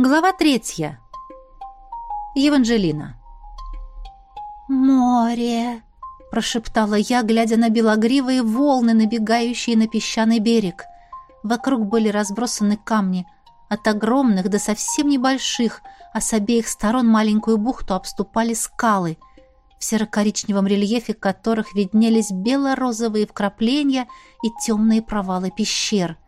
Глава третья. Еванжелина. «Море!» — прошептала я, глядя на белогривые волны, набегающие на песчаный берег. Вокруг были разбросаны камни, от огромных до совсем небольших, а с обеих сторон маленькую бухту обступали скалы, в серо-коричневом рельефе которых виднелись бело-розовые вкрапления и темные провалы пещер —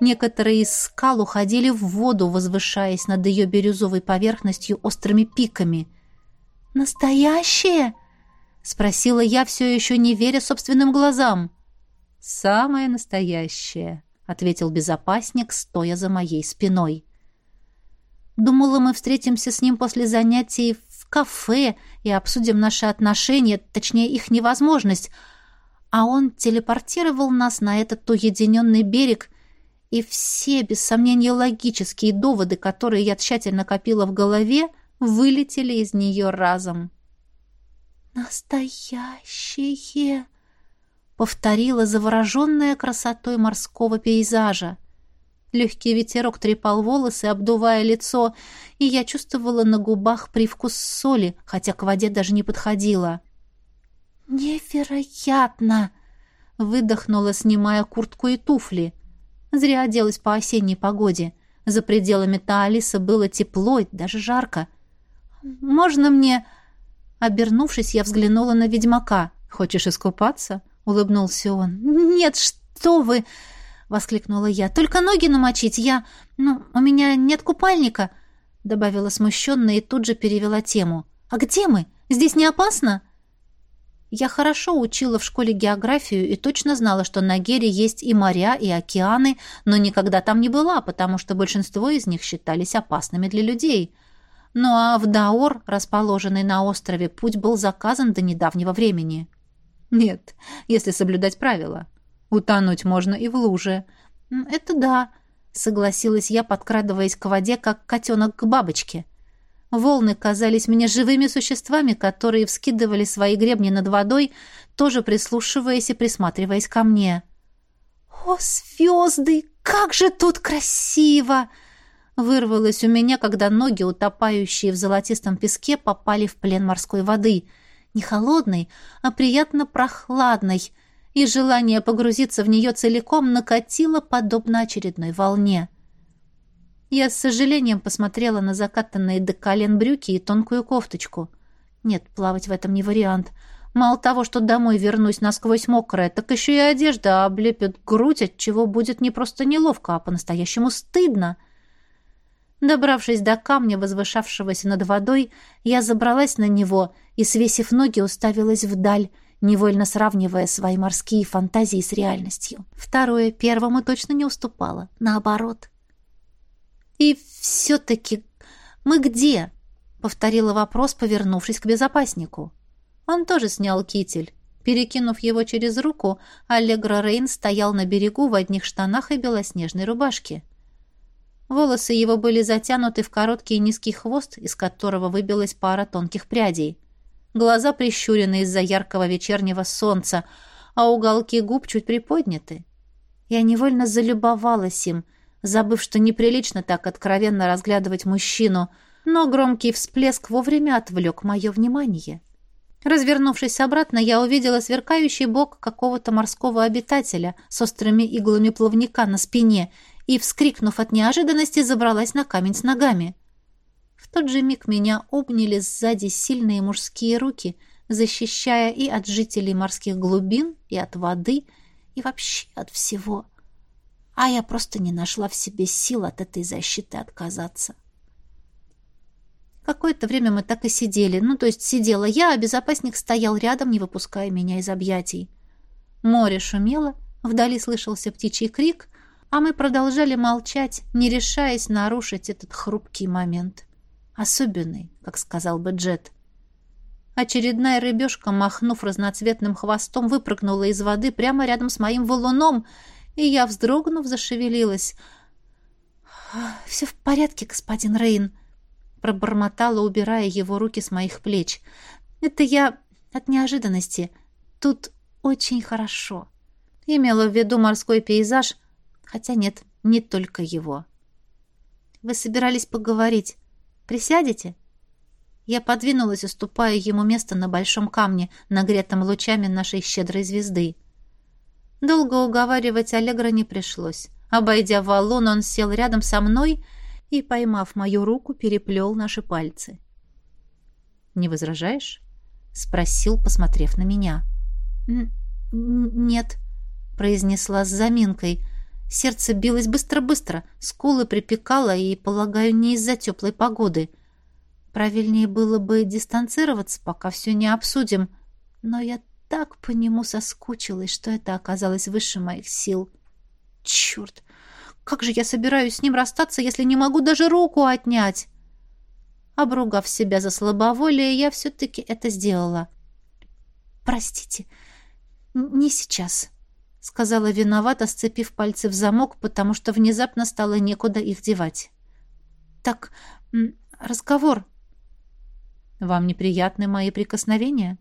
Некоторые из скал уходили в воду, возвышаясь над ее бирюзовой поверхностью острыми пиками. «Настоящие?» — спросила я, все еще не веря собственным глазам. «Самое настоящее», — ответил безопасник, стоя за моей спиной. Думала, мы встретимся с ним после занятий в кафе и обсудим наши отношения, точнее, их невозможность, а он телепортировал нас на этот уединенный берег — и все, без сомнения, логические доводы, которые я тщательно копила в голове, вылетели из нее разом. «Настоящее!» — повторила завороженная красотой морского пейзажа. Легкий ветерок трепал волосы, обдувая лицо, и я чувствовала на губах привкус соли, хотя к воде даже не подходила. «Невероятно!» — выдохнула, снимая куртку и туфли. Зря оделась по осенней погоде. За пределами Таалиса было тепло и даже жарко. «Можно мне...» Обернувшись, я взглянула на ведьмака. «Хочешь искупаться?» — улыбнулся он. «Нет, что вы!» — воскликнула я. «Только ноги намочить. Я... Ну, у меня нет купальника!» — добавила смущенно и тут же перевела тему. «А где мы? Здесь не опасно?» Я хорошо учила в школе географию и точно знала, что на Гере есть и моря, и океаны, но никогда там не была, потому что большинство из них считались опасными для людей. Ну а в Даор, расположенный на острове, путь был заказан до недавнего времени. Нет, если соблюдать правила. Утонуть можно и в луже. Это да, согласилась я, подкрадываясь к воде, как котенок к бабочке. — Волны казались мне живыми существами, которые вскидывали свои гребни над водой, тоже прислушиваясь и присматриваясь ко мне. «О, звезды! Как же тут красиво!» Вырвалось у меня, когда ноги, утопающие в золотистом песке, попали в плен морской воды. Не холодной, а приятно прохладной, и желание погрузиться в нее целиком накатило подобно очередной волне. Я с сожалением посмотрела на закатанные до колен брюки и тонкую кофточку. Нет, плавать в этом не вариант. Мало того, что домой вернусь насквозь мокрая, так еще и одежда облепит грудь, от чего будет не просто неловко, а по-настоящему стыдно. Добравшись до камня, возвышавшегося над водой, я забралась на него и, свесив ноги, уставилась вдаль, невольно сравнивая свои морские фантазии с реальностью. Второе первому точно не уступало. Наоборот. «И все-таки мы где?» — повторила вопрос, повернувшись к безопаснику. Он тоже снял китель. Перекинув его через руку, Аллегра Рейн стоял на берегу в одних штанах и белоснежной рубашке. Волосы его были затянуты в короткий низкий хвост, из которого выбилась пара тонких прядей. Глаза прищурены из-за яркого вечернего солнца, а уголки губ чуть приподняты. Я невольно залюбовалась им — забыв, что неприлично так откровенно разглядывать мужчину, но громкий всплеск вовремя отвлек мое внимание. Развернувшись обратно, я увидела сверкающий бок какого-то морского обитателя с острыми иглами плавника на спине и, вскрикнув от неожиданности, забралась на камень с ногами. В тот же миг меня обняли сзади сильные мужские руки, защищая и от жителей морских глубин, и от воды, и вообще от всего — а я просто не нашла в себе сил от этой защиты отказаться. Какое-то время мы так и сидели. Ну, то есть сидела я, а безопасник стоял рядом, не выпуская меня из объятий. Море шумело, вдали слышался птичий крик, а мы продолжали молчать, не решаясь нарушить этот хрупкий момент. Особенный, как сказал бы Джет. Очередная рыбешка, махнув разноцветным хвостом, выпрыгнула из воды прямо рядом с моим валуном — и я, вздрогнув, зашевелилась. «Все в порядке, господин Рейн», — пробормотала, убирая его руки с моих плеч. «Это я от неожиданности. Тут очень хорошо». Имела в виду морской пейзаж, хотя нет, не только его. Вы собирались поговорить. Присядете?» Я подвинулась, уступая ему место на большом камне, нагретом лучами нашей щедрой звезды. Долго уговаривать Аллегра не пришлось. Обойдя валун, он сел рядом со мной и, поймав мою руку, переплел наши пальцы. «Не возражаешь?» — спросил, посмотрев на меня. «Нет», — произнесла с заминкой. Сердце билось быстро-быстро, скулы припекало, и, полагаю, не из-за теплой погоды. Правильнее было бы дистанцироваться, пока все не обсудим. Но я так по нему соскучилась, что это оказалось выше моих сил. Черт! Как же я собираюсь с ним расстаться, если не могу даже руку отнять? Обругав себя за слабоволие, я все-таки это сделала. «Простите, не сейчас», — сказала виновата, сцепив пальцы в замок, потому что внезапно стало некуда их девать. «Так, разговор», «Вам неприятны мои прикосновения?»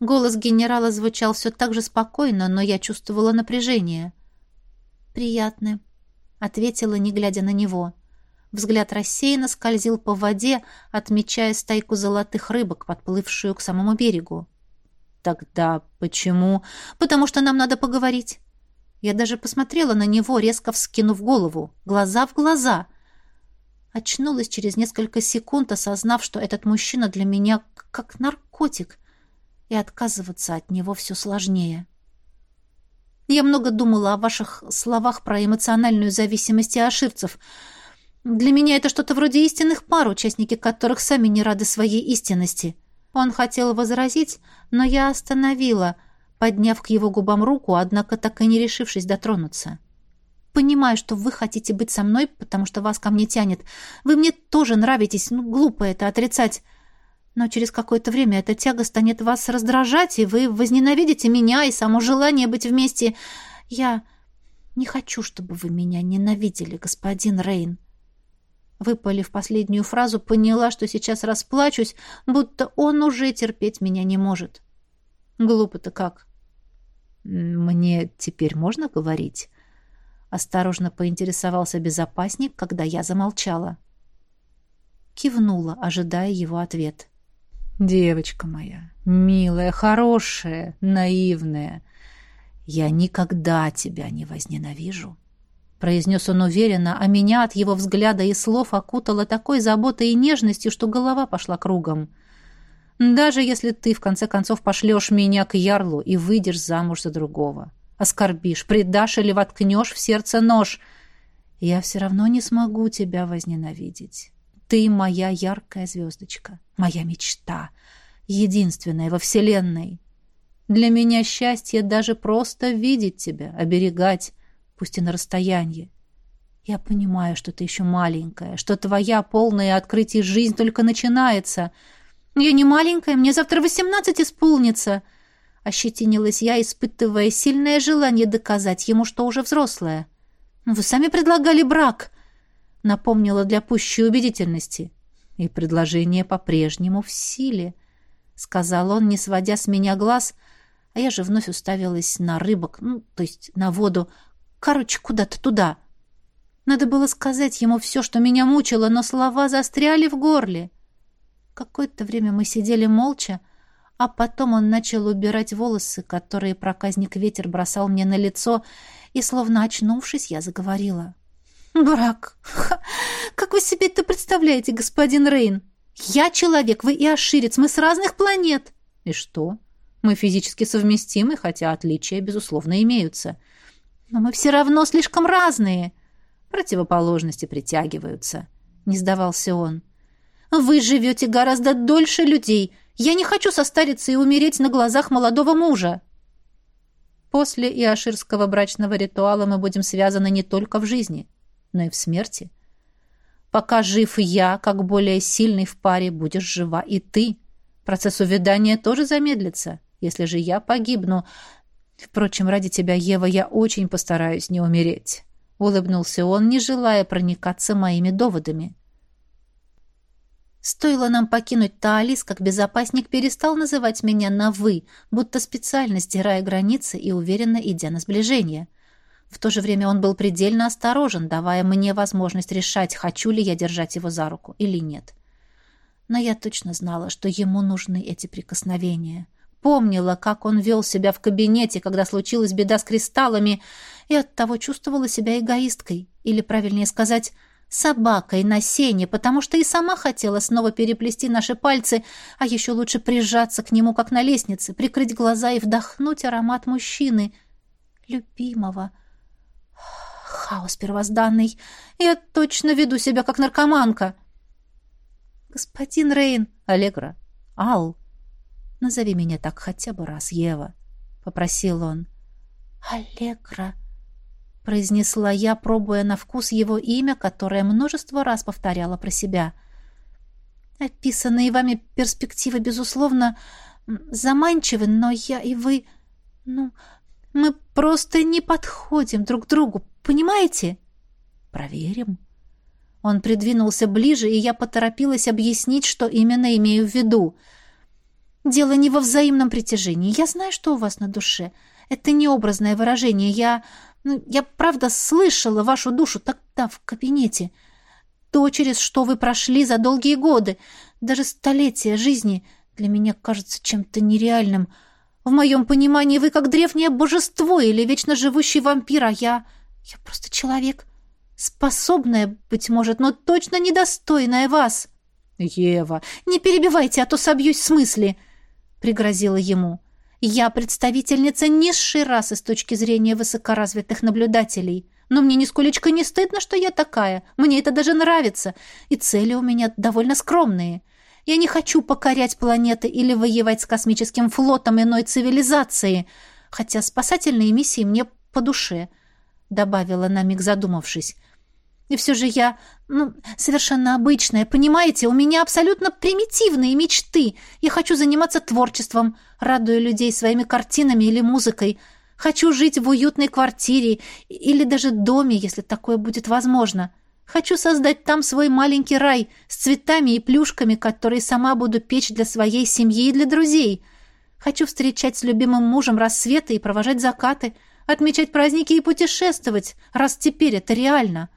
Голос генерала звучал все так же спокойно, но я чувствовала напряжение. «Приятны», — ответила, не глядя на него. Взгляд рассеянно скользил по воде, отмечая стайку золотых рыбок, подплывшую к самому берегу. «Тогда почему?» «Потому что нам надо поговорить». Я даже посмотрела на него, резко вскинув голову. Глаза в глаза — Очнулась через несколько секунд, осознав, что этот мужчина для меня как наркотик, и отказываться от него все сложнее. Я много думала о ваших словах про эмоциональную зависимость и ошибцев. Для меня это что-то вроде истинных пар, участники которых сами не рады своей истинности. Он хотел возразить, но я остановила, подняв к его губам руку, однако так и не решившись дотронуться. — Понимаю, что вы хотите быть со мной, потому что вас ко мне тянет. Вы мне тоже нравитесь, ну, глупо это отрицать. Но через какое-то время эта тяга станет вас раздражать, и вы возненавидите меня и само желание быть вместе. Я не хочу, чтобы вы меня ненавидели, господин Рейн. Выпалив последнюю фразу, поняла, что сейчас расплачусь, будто он уже терпеть меня не может. Глупо-то как. Мне теперь можно говорить? Осторожно поинтересовался безопасник, когда я замолчала. Кивнула, ожидая его ответ. «Девочка моя, милая, хорошая, наивная, я никогда тебя не возненавижу», произнес он уверенно, а меня от его взгляда и слов окутало такой заботой и нежностью, что голова пошла кругом. «Даже если ты, в конце концов, пошлешь меня к ярлу и выйдешь замуж за другого оскорбишь, предашь или воткнешь в сердце нож. Я все равно не смогу тебя возненавидеть. Ты моя яркая звездочка, моя мечта, единственная во вселенной. Для меня счастье даже просто видеть тебя, оберегать, пусть и на расстоянии. Я понимаю, что ты еще маленькая, что твоя полная открытий жизнь только начинается. Я не маленькая, мне завтра восемнадцать исполнится. — Ощетинилась я, испытывая сильное желание доказать ему, что уже взрослая. «Вы сами предлагали брак», — напомнила для пущей убедительности. «И предложение по-прежнему в силе», — сказал он, не сводя с меня глаз, а я же вновь уставилась на рыбок, ну, то есть на воду, короче, куда-то туда. Надо было сказать ему все, что меня мучило, но слова застряли в горле. Какое-то время мы сидели молча, а потом он начал убирать волосы, которые проказник ветер бросал мне на лицо, и, словно очнувшись, я заговорила. «Брак! Ха! Как вы себе это представляете, господин Рейн? Я человек, вы и Аширец, мы с разных планет!» «И что? Мы физически совместимы, хотя отличия, безусловно, имеются. Но мы все равно слишком разные. Противоположности притягиваются», — не сдавался он. «Вы живете гораздо дольше людей, я не хочу состариться и умереть на глазах молодого мужа. После иоширского брачного ритуала мы будем связаны не только в жизни, но и в смерти. Пока жив я, как более сильный в паре, будешь жива и ты. Процесс увядания тоже замедлится, если же я погибну. Впрочем, ради тебя, Ева, я очень постараюсь не умереть. Улыбнулся он, не желая проникаться моими доводами. Стоило нам покинуть Таалис, как безопасник перестал называть меня на «вы», будто специально стирая границы и уверенно идя на сближение. В то же время он был предельно осторожен, давая мне возможность решать, хочу ли я держать его за руку или нет. Но я точно знала, что ему нужны эти прикосновения. Помнила, как он вел себя в кабинете, когда случилась беда с кристаллами, и оттого чувствовала себя эгоисткой, или, правильнее сказать, собакой на сене, потому что и сама хотела снова переплести наши пальцы, а еще лучше прижаться к нему, как на лестнице, прикрыть глаза и вдохнуть аромат мужчины, любимого. Хаос первозданный. Я точно веду себя, как наркоманка. Господин Рейн, Аллегра, Ал, назови меня так хотя бы раз, Ева, — попросил он. Аллегра, — произнесла я, пробуя на вкус его имя, которое множество раз повторяла про себя. «Описанные вами перспективы, безусловно, заманчивы, но я и вы... Ну, мы просто не подходим друг к другу, понимаете?» «Проверим». Он придвинулся ближе, и я поторопилась объяснить, что именно имею в виду. «Дело не во взаимном притяжении. Я знаю, что у вас на душе. Это не образное выражение. Я...» Ну, я правда слышала вашу душу тогда в кабинете. То, через что вы прошли за долгие годы, даже столетия жизни, для меня кажется чем-то нереальным. В моем понимании вы как древнее божество или вечно живущий вампир, а я... Я просто человек, способная, быть может, но точно недостойная вас. Ева, не перебивайте, а то собьюсь с мысли, — пригрозила ему. — я представительница низшей расы с точки зрения высокоразвитых наблюдателей. Но мне нисколечко не стыдно, что я такая. Мне это даже нравится. И цели у меня довольно скромные. Я не хочу покорять планеты или воевать с космическим флотом иной цивилизации, хотя спасательные миссии мне по душе, добавила на миг задумавшись. И все же я, ну, совершенно обычная, понимаете? У меня абсолютно примитивные мечты. Я хочу заниматься творчеством, радуя людей своими картинами или музыкой. Хочу жить в уютной квартире или даже доме, если такое будет возможно. Хочу создать там свой маленький рай с цветами и плюшками, которые сама буду печь для своей семьи и для друзей. Хочу встречать с любимым мужем рассветы и провожать закаты, отмечать праздники и путешествовать, раз теперь это реально».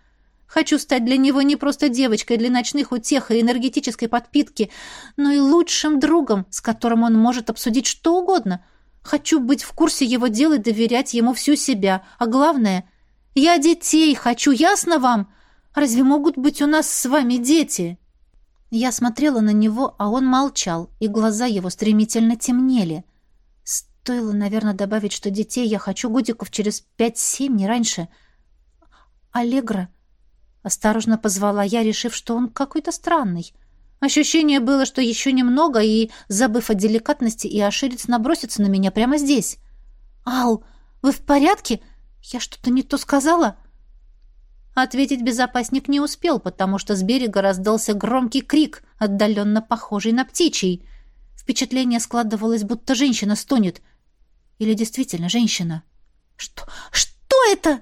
Хочу стать для него не просто девочкой для ночных утех и энергетической подпитки, но и лучшим другом, с которым он может обсудить что угодно. Хочу быть в курсе его дел и доверять ему всю себя. А главное, я детей хочу, ясно вам? Разве могут быть у нас с вами дети?» Я смотрела на него, а он молчал, и глаза его стремительно темнели. Стоило, наверное, добавить, что детей я хочу годиков через пять-семь, не раньше. «Аллегра», Осторожно позвала я, решив, что он какой-то странный. Ощущение было, что еще немного, и, забыв о деликатности, и оширец набросится на меня прямо здесь. «Ал, вы в порядке? Я что-то не то сказала?» Ответить безопасник не успел, потому что с берега раздался громкий крик, отдаленно похожий на птичий. Впечатление складывалось, будто женщина стонет. Или действительно женщина. «Что? Что это?»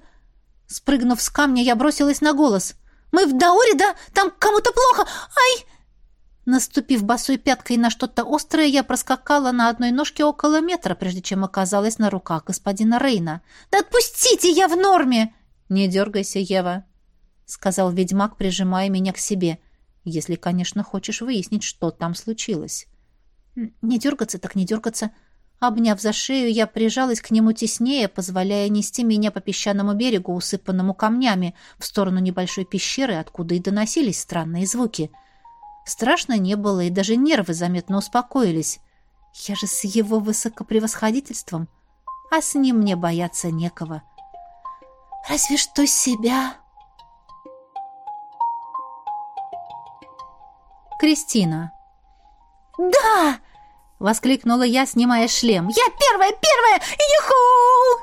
Спрыгнув с камня, я бросилась на голос. «Мы в Дауре, да? Там кому-то плохо! Ай!» Наступив босой пяткой на что-то острое, я проскакала на одной ножке около метра, прежде чем оказалась на руках господина Рейна. «Да отпустите, я в норме!» «Не дергайся, Ева», — сказал ведьмак, прижимая меня к себе, «если, конечно, хочешь выяснить, что там случилось». «Не дергаться, так не дергаться», Обняв за шею, я прижалась к нему теснее, позволяя нести меня по песчаному берегу, усыпанному камнями, в сторону небольшой пещеры, откуда и доносились странные звуки. Страшно не было, и даже нервы заметно успокоились. Я же с его высокопревосходительством, а с ним мне бояться некого. «Разве что себя!» Кристина. «Да!» Воскликнула я, снимая шлем. «Я первая, первая! Юху!»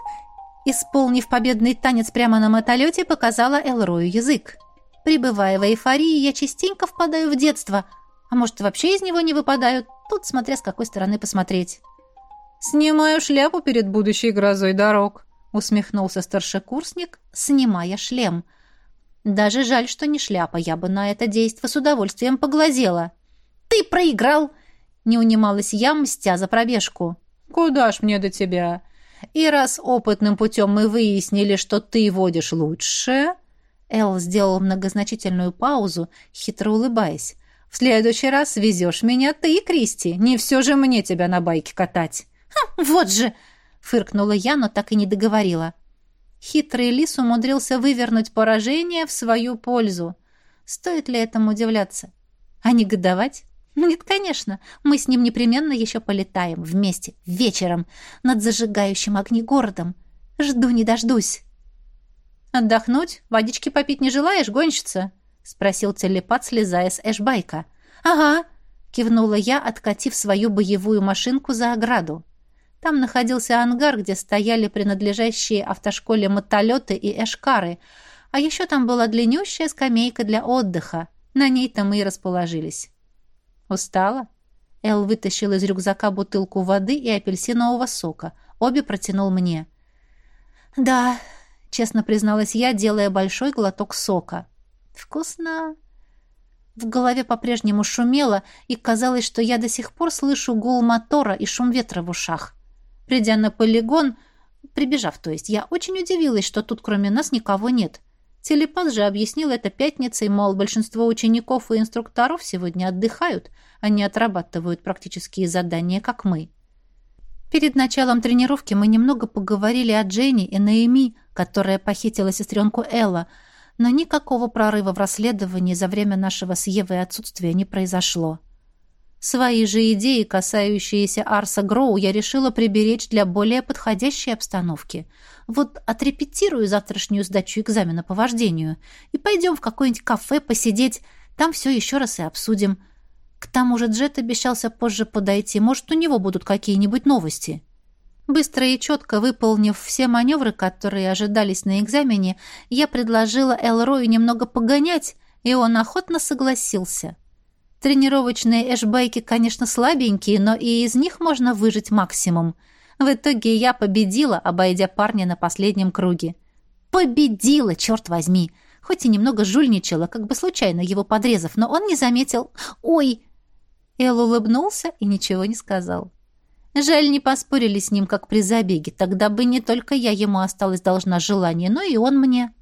Исполнив победный танец прямо на мотолете, показала Элрою язык. Прибывая в эйфории, я частенько впадаю в детство. А может, вообще из него не выпадаю? Тут смотря с какой стороны посмотреть. «Снимаю шляпу перед будущей грозой дорог», — усмехнулся старшекурсник, снимая шлем. «Даже жаль, что не шляпа, я бы на это действо с удовольствием поглазела». «Ты проиграл!» Не унималась я, мстя за пробежку. «Куда ж мне до тебя? И раз опытным путем мы выяснили, что ты водишь лучше...» Эл сделал многозначительную паузу, хитро улыбаясь. «В следующий раз везешь меня ты, Кристи. Не все же мне тебя на байке катать». «Хм, вот же!» — фыркнула я, но так и не договорила. Хитрый лис умудрился вывернуть поражение в свою пользу. Стоит ли этому удивляться? А негодовать? Нет, конечно. Мы с ним непременно еще полетаем вместе, вечером, над зажигающим огни городом. Жду не дождусь. «Отдохнуть? Водички попить не желаешь, гонщица?» — спросил телепат, слезая с эшбайка. «Ага», — кивнула я, откатив свою боевую машинку за ограду. Там находился ангар, где стояли принадлежащие автошколе мотолеты и эшкары, а еще там была длиннющая скамейка для отдыха. На ней-то мы и расположились. «Устала?» Эл вытащил из рюкзака бутылку воды и апельсинового сока. Обе протянул мне. «Да», — честно призналась я, делая большой глоток сока. «Вкусно!» В голове по-прежнему шумело, и казалось, что я до сих пор слышу гул мотора и шум ветра в ушах. Придя на полигон, прибежав, то есть, я очень удивилась, что тут кроме нас никого нет. Телепат же объяснил это пятницей, мол, большинство учеников и инструкторов сегодня отдыхают, не отрабатывают практические задания, как мы. Перед началом тренировки мы немного поговорили о Дженни и Наэми, которая похитила сестренку Элла, но никакого прорыва в расследовании за время нашего с Евой отсутствия не произошло. Свои же идеи, касающиеся Арса Гроу, я решила приберечь для более подходящей обстановки. Вот отрепетирую завтрашнюю сдачу экзамена по вождению и пойдем в какое-нибудь кафе посидеть, там все еще раз и обсудим. К тому же Джет обещался позже подойти, может, у него будут какие-нибудь новости. Быстро и четко выполнив все маневры, которые ожидались на экзамене, я предложила Элрою немного погонять, и он охотно согласился. Тренировочные эшбайки, конечно, слабенькие, но и из них можно выжить максимум. В итоге я победила, обойдя парня на последнем круге. Победила, черт возьми! Хоть и немного жульничала, как бы случайно его подрезав, но он не заметил. «Ой!» Эл улыбнулся и ничего не сказал. Жаль, не поспорили с ним, как при забеге. Тогда бы не только я ему осталась должна желание, но и он мне.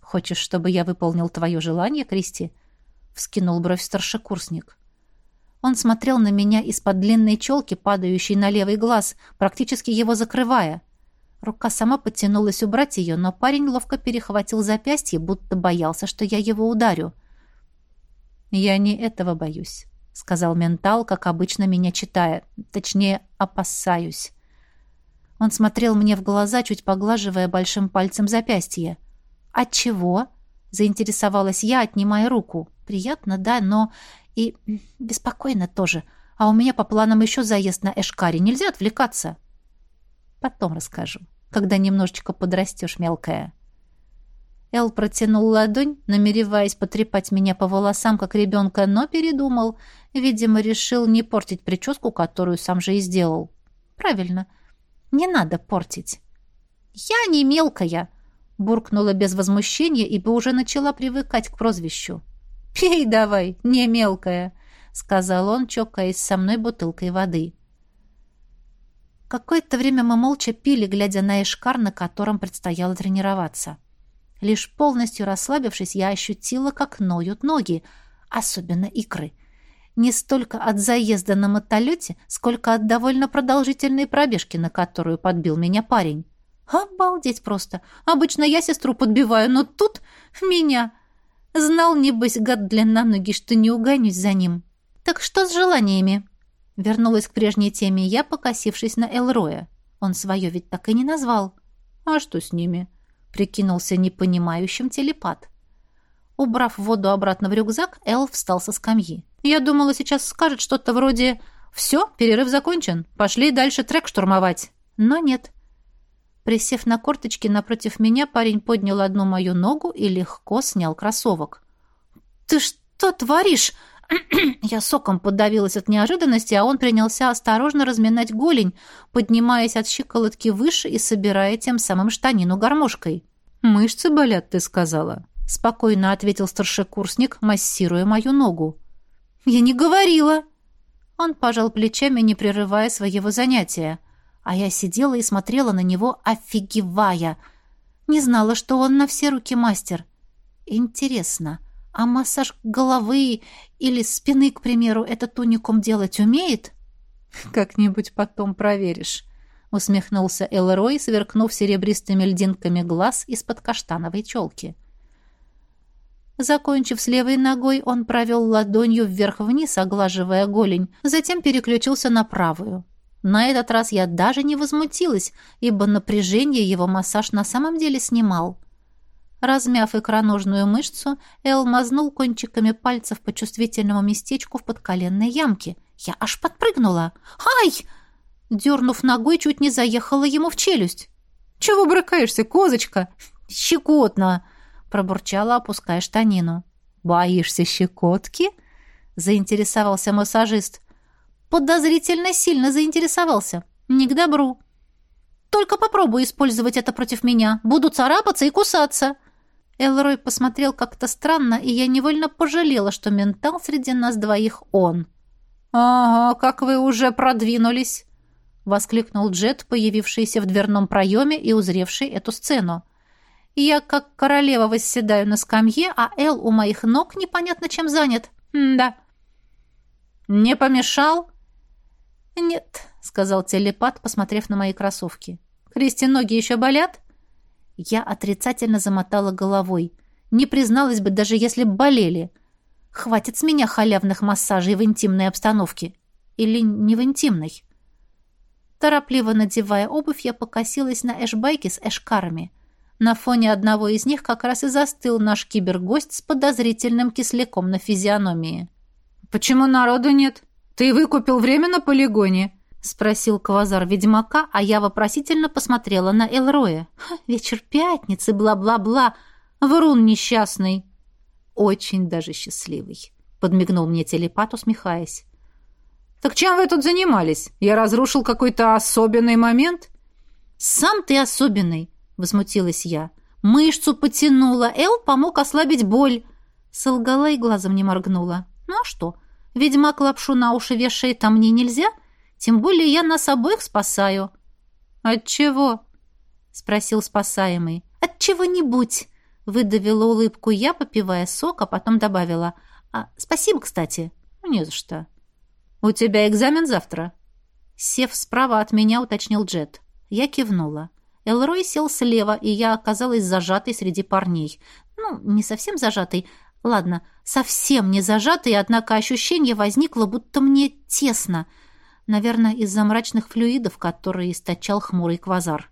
«Хочешь, чтобы я выполнил твое желание, Кристи?» — вскинул бровь старшекурсник. Он смотрел на меня из-под длинной челки, падающей на левый глаз, практически его закрывая. Рука сама подтянулась убрать ее, но парень ловко перехватил запястье, будто боялся, что я его ударю. «Я не этого боюсь», — сказал ментал, как обычно меня читая. Точнее, опасаюсь. Он смотрел мне в глаза, чуть поглаживая большим пальцем запястье. «От чего?» — заинтересовалась я, отнимая руку. Приятно, да, но и беспокойно тоже. А у меня по планам еще заезд на Эшкаре. Нельзя отвлекаться. Потом расскажу, когда немножечко подрастешь, мелкая. Эл протянул ладонь, намереваясь потрепать меня по волосам, как ребенка, но передумал. Видимо, решил не портить прическу, которую сам же и сделал. Правильно. Не надо портить. Я не мелкая, буркнула без возмущения, ибо уже начала привыкать к прозвищу. «Пей давай, не мелкая», — сказал он, чокаясь со мной бутылкой воды. Какое-то время мы молча пили, глядя на эшкар, на котором предстояло тренироваться. Лишь полностью расслабившись, я ощутила, как ноют ноги, особенно икры. Не столько от заезда на мотолете, сколько от довольно продолжительной пробежки, на которую подбил меня парень. Обалдеть просто! Обычно я сестру подбиваю, но тут меня... Знал, небось, гад длинноногий, что не угонюсь за ним. Так что с желаниями? Вернулась к прежней теме я, покосившись на Элроя. Он свое ведь так и не назвал. А что с ними? Прикинулся непонимающим телепат. Убрав воду обратно в рюкзак, Эл встал со скамьи. Я думала, сейчас скажет что-то вроде «Все, перерыв закончен, пошли дальше трек штурмовать». Но нет. Присев на корточки напротив меня, парень поднял одну мою ногу и легко снял кроссовок. «Ты что творишь?» Я соком подавилась от неожиданности, а он принялся осторожно разминать голень, поднимаясь от щиколотки выше и собирая тем самым штанину гармошкой. «Мышцы болят, ты сказала», — спокойно ответил старшекурсник, массируя мою ногу. «Я не говорила!» Он пожал плечами, не прерывая своего занятия. А я сидела и смотрела на него, офигевая. Не знала, что он на все руки мастер. Интересно, а массаж головы или спины, к примеру, этот уникум делать умеет? Как-нибудь потом проверишь, усмехнулся Элрой, сверкнув серебристыми льдинками глаз из-под каштановой челки. Закончив с левой ногой, он провел ладонью вверх-вниз, оглаживая голень, затем переключился на правую. На этот раз я даже не возмутилась, ибо напряжение его массаж на самом деле снимал. Размяв икроножную мышцу, Эл мазнул кончиками пальцев по чувствительному местечку в подколенной ямке. Я аж подпрыгнула. «Ай!» Дернув ногой, чуть не заехала ему в челюсть. «Чего брыкаешься, козочка?» «Щекотно!» пробурчала, опуская штанину. «Боишься щекотки?» — заинтересовался массажист. «Подозрительно сильно заинтересовался. Не к добру. Только попробуй использовать это против меня. Буду царапаться и кусаться». Элрой посмотрел как-то странно, и я невольно пожалела, что ментал среди нас двоих он. «Ага, как вы уже продвинулись!» — воскликнул Джет, появившийся в дверном проеме и узревший эту сцену. Я как королева восседаю на скамье, а Эл у моих ног непонятно чем занят. М да. Не помешал? Нет, сказал телепат, посмотрев на мои кроссовки. Кристи, ноги еще болят? Я отрицательно замотала головой. Не призналась бы, даже если б болели. Хватит с меня халявных массажей в интимной обстановке. Или не в интимной. Торопливо надевая обувь, я покосилась на эшбайки с эшкарами — на фоне одного из них как раз и застыл наш кибергость с подозрительным кисляком на физиономии. «Почему народу нет? Ты выкупил время на полигоне?» — спросил Квазар ведьмака, а я вопросительно посмотрела на Элроя. «Вечер пятницы, бла-бла-бла. Врун несчастный». «Очень даже счастливый», — подмигнул мне телепат, усмехаясь. «Так чем вы тут занимались? Я разрушил какой-то особенный момент?» «Сам ты особенный возмутилась я. Мышцу потянула, Эл помог ослабить боль. Солгала и глазом не моргнула. Ну а что? Ведьмак лапшу на уши вешает, а мне нельзя? Тем более я нас обоих спасаю. От чего? спросил спасаемый. От чего-нибудь, выдавила улыбку я, попивая сок, а потом добавила: а, спасибо, кстати. Не за что. У тебя экзамен завтра. Сев справа от меня, уточнил Джет. Я кивнула. Элрой сел слева, и я оказалась зажатой среди парней. Ну, не совсем зажатой. Ладно, совсем не зажатой, однако ощущение возникло, будто мне тесно. Наверное, из-за мрачных флюидов, которые источал хмурый квазар.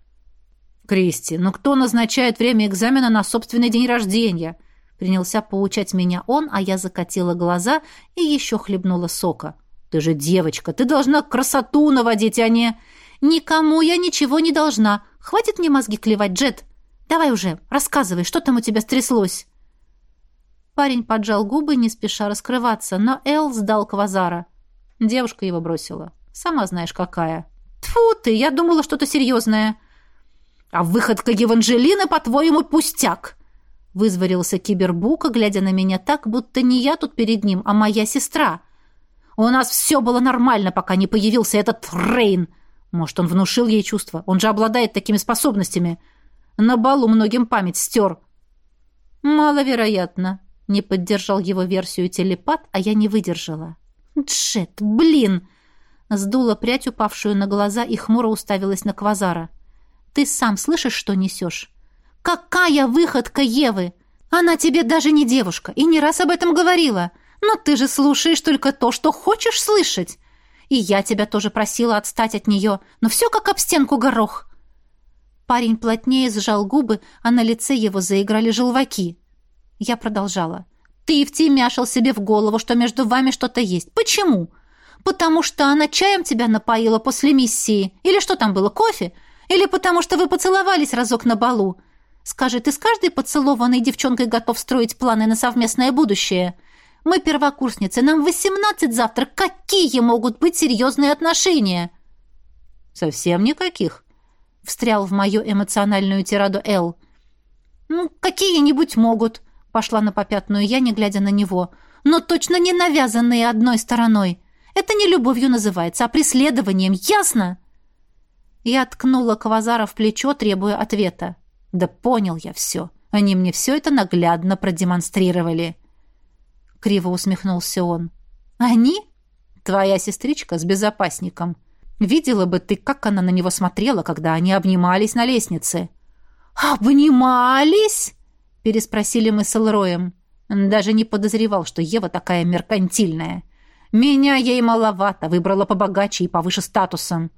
«Кристи, ну кто назначает время экзамена на собственный день рождения?» Принялся поучать меня он, а я закатила глаза и еще хлебнула сока. «Ты же девочка, ты должна красоту наводить, а не...» «Никому я ничего не должна. Хватит мне мозги клевать, Джет. Давай уже, рассказывай, что там у тебя стряслось?» Парень поджал губы, не спеша раскрываться, но Эл сдал Квазара. Девушка его бросила. Сама знаешь, какая. Тфу ты, я думала, что-то серьезное. А выходка Еванжелины, по-твоему, пустяк!» Вызварился кибербука, глядя на меня так, будто не я тут перед ним, а моя сестра. «У нас все было нормально, пока не появился этот Рейн!» Может, он внушил ей чувства? Он же обладает такими способностями. На балу многим память стер. Маловероятно. Не поддержал его версию телепат, а я не выдержала. Джет, блин! Сдула прядь, упавшую на глаза, и хмуро уставилась на Квазара. Ты сам слышишь, что несешь? Какая выходка Евы! Она тебе даже не девушка, и не раз об этом говорила. Но ты же слушаешь только то, что хочешь слышать. И я тебя тоже просила отстать от нее, но все как об стенку горох. Парень плотнее сжал губы, а на лице его заиграли желваки. Я продолжала. Ты втемяшил себе в голову, что между вами что-то есть. Почему? Потому что она чаем тебя напоила после миссии? Или что там было, кофе? Или потому что вы поцеловались разок на балу? Скажи, ты с каждой поцелованной девчонкой готов строить планы на совместное будущее?» Мы первокурсницы, нам восемнадцать завтра. Какие могут быть серьезные отношения?» «Совсем никаких», — встрял в мою эмоциональную тираду Эл. «Ну, какие-нибудь могут», — пошла на попятную я, не глядя на него. «Но точно не навязанные одной стороной. Это не любовью называется, а преследованием, ясно?» Я ткнула Квазара в плечо, требуя ответа. «Да понял я все. Они мне все это наглядно продемонстрировали». Криво усмехнулся он. «Они? Твоя сестричка с безопасником. Видела бы ты, как она на него смотрела, когда они обнимались на лестнице». «Обнимались?» — переспросили мы с Элроем. Даже не подозревал, что Ева такая меркантильная. Меня ей маловато, выбрала побогаче и повыше статусом.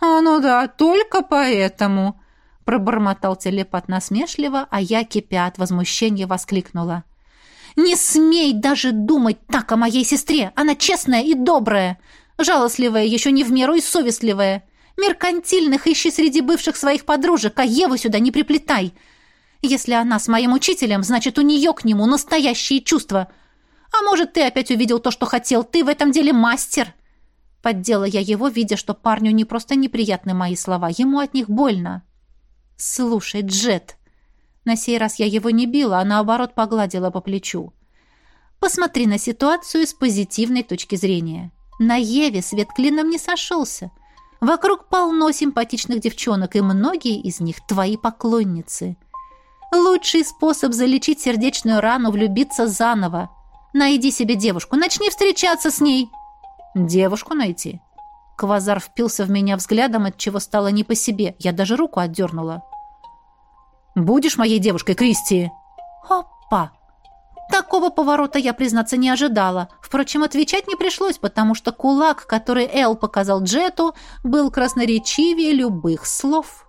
«А ну да, только поэтому», — пробормотал телепат насмешливо, а я, кипя от возмущения, воскликнула. «Не смей даже думать так о моей сестре! Она честная и добрая, жалостливая, еще не в меру и совестливая. Меркантильных ищи среди бывших своих подружек, а Еву сюда не приплетай. Если она с моим учителем, значит, у нее к нему настоящие чувства. А может, ты опять увидел то, что хотел. Ты в этом деле мастер. Поддела я его, видя, что парню не просто неприятны мои слова, ему от них больно. Слушай, Джет. На сей раз я его не била, а наоборот погладила по плечу. Посмотри на ситуацию с позитивной точки зрения. На Еве свет клином не сошелся. Вокруг полно симпатичных девчонок, и многие из них твои поклонницы. Лучший способ залечить сердечную рану — влюбиться заново. Найди себе девушку, начни встречаться с ней. Девушку найти? Квазар впился в меня взглядом, от чего стало не по себе. Я даже руку отдернула. «Будешь моей девушкой, Кристи?» «Опа!» Такого поворота я, признаться, не ожидала. Впрочем, отвечать не пришлось, потому что кулак, который Эл показал Джету, был красноречивее любых слов.